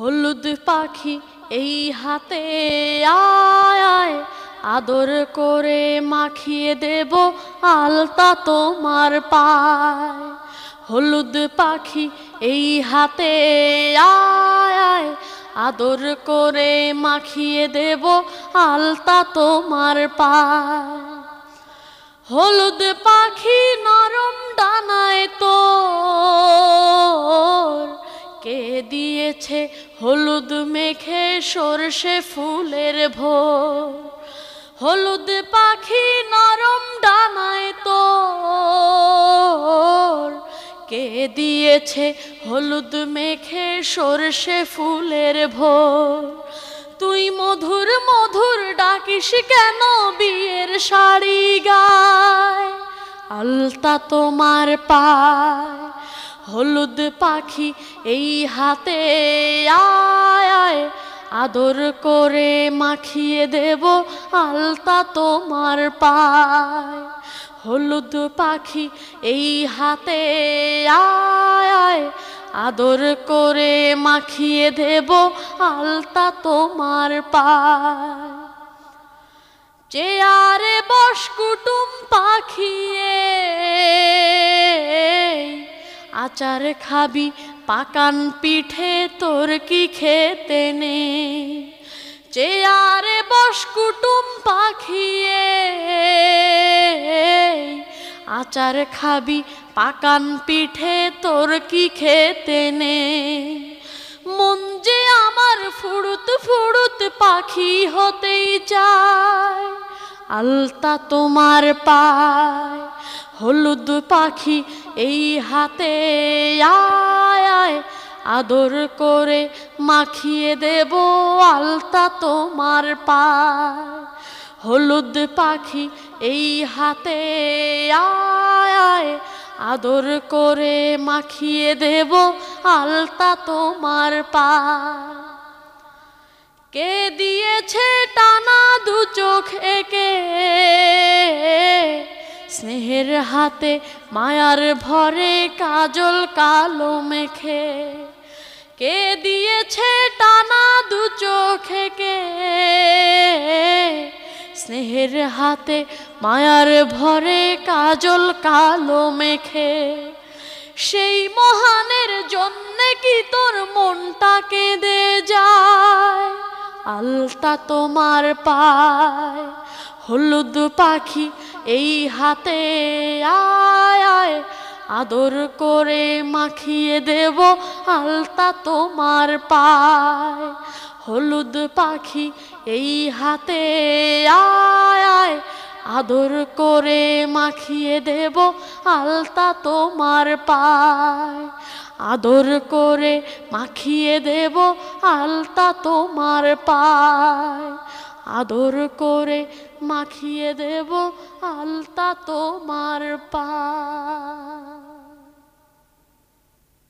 হলুদ পাখি এই হাতে আয় আয়। আদর করে মাখিয়ে দেব আলতা তোমার পায়। হলুদ পাখি এই হাতে আয় আয়। আদর করে মাখিয়ে দেব আলতা তোমার পায়। হলুদ পাখি নরম ডানায় তোর দিয়েছে হলুদ মেখে সর্ষে ফুলের ভোর। হলুদ পাখি নরম ডানায় তোর। কে দিয়েছে হলুদ মেখে সর্ষে ফুলের ভোর? তুই মধুর মধুর ডাকিস কেন বিয়ের শাড়ি গায়? আলতা তোমার পায়। হলুদ পাখি এই হাতে আয় আয়। আদর করে মাখিয়ে দেব আলতা তোমার পায়। হলুদ পাখি এই হাতে আয় আয়। আদর করে মাখিয়ে দেব আলতা তোমার পায়। চেয়ারে বস কুটুম পাখিয়ে আচার খাবি, পাকান পিঠে তোর কি খেতে নে চেয়ারে বস কুটুম পাখিয়ে, আচার খাবি, পাকান পিঠে তোর কি খেতে নে মন যে আমার ফুড়ুত ফুড়ুত পাখি হতেই চায়, আলতা তোমার পায়। হলুদ পাখি এই হাতে আয় আয় আদর করে মাখিয়ে দেব আলতা তোমার পায়। হলুদ পাখি এই হাতে আয় আয় আদর করে মাখিয়ে দেব আলতা তোমার পায়। কে দিয়েছে টানা দু চোখ একে? হাতে মায়ার ভরে কাজল কালো মেখে। কে দিয়েছে টানা দু চোখে কে? স্নেহের হাতে মায়ার ভরে কাজল কালো মেখে। সেই মহানের জন্যে কি তোর মনটা কেঁদে যায়? আলতা তোমার পায়। হলুদ পাখি এই হাতে আয় আয়। আদর করে মাখিয়ে দেব আলতা তোমার পায়। হলুদ পাখি এই হাতে আয় আয়। আদর করে মাখিয়ে দেব আলতা তোমার পায়। আদর করে মাখিয়ে দেব আলতা তোমার পায়। আদর করে মাখিয়ে দেব আলতা তোমার পায়।